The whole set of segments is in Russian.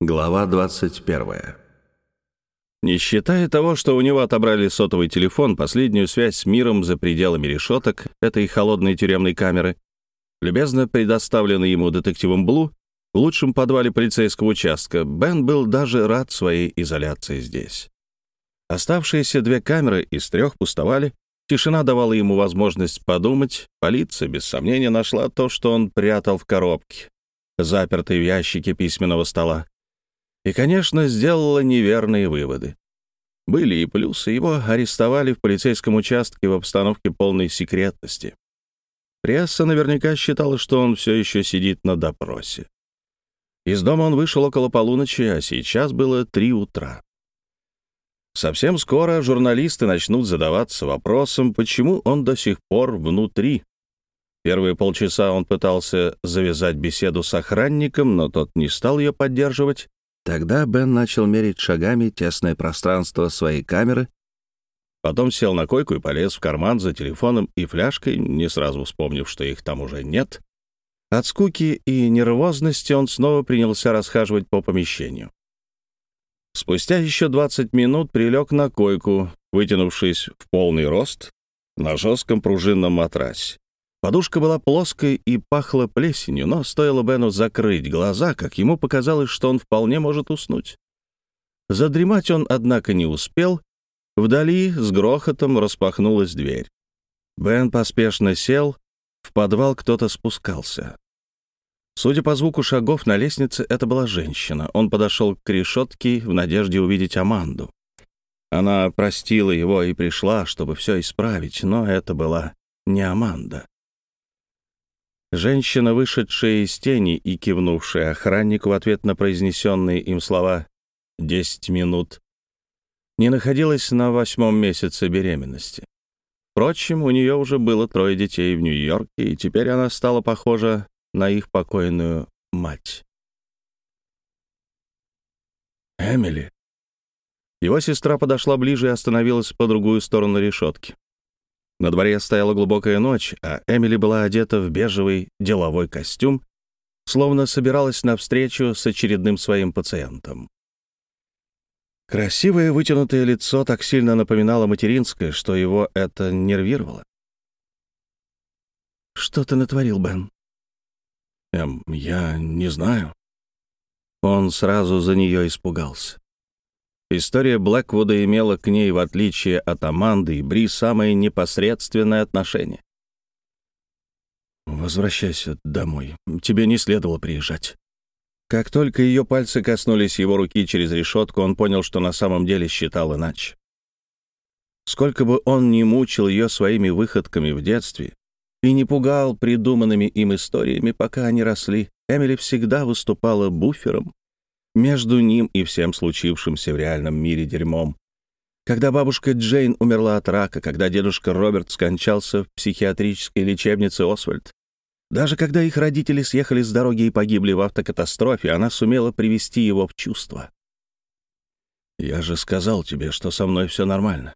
Глава 21. Не считая того, что у него отобрали сотовый телефон, последнюю связь с миром за пределами решеток этой холодной тюремной камеры, любезно предоставленной ему детективом Блу, в лучшем подвале полицейского участка, Бен был даже рад своей изоляции здесь. Оставшиеся две камеры из трех пустовали, тишина давала ему возможность подумать, полиция, без сомнения, нашла то, что он прятал в коробке, запертой в ящике письменного стола и, конечно, сделала неверные выводы. Были и плюсы. Его арестовали в полицейском участке в обстановке полной секретности. Пресса наверняка считала, что он все еще сидит на допросе. Из дома он вышел около полуночи, а сейчас было три утра. Совсем скоро журналисты начнут задаваться вопросом, почему он до сих пор внутри. Первые полчаса он пытался завязать беседу с охранником, но тот не стал ее поддерживать. Тогда Бен начал мерить шагами тесное пространство своей камеры, потом сел на койку и полез в карман за телефоном и фляжкой, не сразу вспомнив, что их там уже нет. От скуки и нервозности он снова принялся расхаживать по помещению. Спустя еще 20 минут прилег на койку, вытянувшись в полный рост на жестком пружинном матрасе. Подушка была плоской и пахла плесенью, но стоило Бену закрыть глаза, как ему показалось, что он вполне может уснуть. Задремать он, однако, не успел. Вдали с грохотом распахнулась дверь. Бен поспешно сел, в подвал кто-то спускался. Судя по звуку шагов на лестнице, это была женщина. Он подошел к решетке в надежде увидеть Аманду. Она простила его и пришла, чтобы все исправить, но это была не Аманда. Женщина, вышедшая из тени и кивнувшая охраннику в ответ на произнесенные им слова «десять минут», не находилась на восьмом месяце беременности. Впрочем, у нее уже было трое детей в Нью-Йорке, и теперь она стала похожа на их покойную мать. «Эмили». Его сестра подошла ближе и остановилась по другую сторону решетки. На дворе стояла глубокая ночь, а Эмили была одета в бежевый деловой костюм, словно собиралась на встречу с очередным своим пациентом. Красивое вытянутое лицо так сильно напоминало материнское, что его это нервировало. «Что ты натворил, Бен?» «Эм, я не знаю». Он сразу за нее испугался. История Блэквуда имела к ней, в отличие от Аманды и Бри, самое непосредственное отношение. «Возвращайся домой. Тебе не следовало приезжать». Как только ее пальцы коснулись его руки через решетку, он понял, что на самом деле считал иначе. Сколько бы он ни мучил ее своими выходками в детстве и не пугал придуманными им историями, пока они росли, Эмили всегда выступала буфером, между ним и всем случившимся в реальном мире дерьмом. Когда бабушка Джейн умерла от рака, когда дедушка Роберт скончался в психиатрической лечебнице Освальд, даже когда их родители съехали с дороги и погибли в автокатастрофе, она сумела привести его в чувство. «Я же сказал тебе, что со мной все нормально».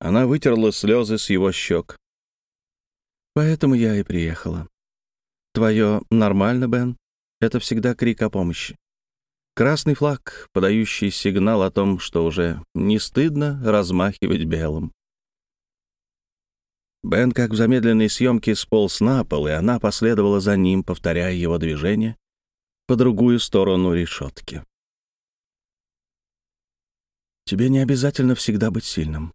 Она вытерла слезы с его щек. «Поэтому я и приехала. Твое «нормально, Бен» — это всегда крик о помощи. Красный флаг, подающий сигнал о том, что уже не стыдно размахивать белым. Бен, как в замедленной съемке, сполз на пол, и она последовала за ним, повторяя его движение по другую сторону решетки. «Тебе не обязательно всегда быть сильным».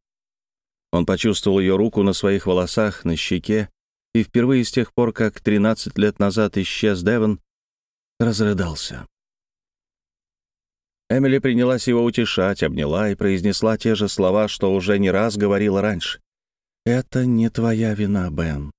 Он почувствовал ее руку на своих волосах, на щеке, и впервые с тех пор, как 13 лет назад исчез Девон, разрыдался. Эмили принялась его утешать, обняла и произнесла те же слова, что уже не раз говорила раньше. «Это не твоя вина, Бен.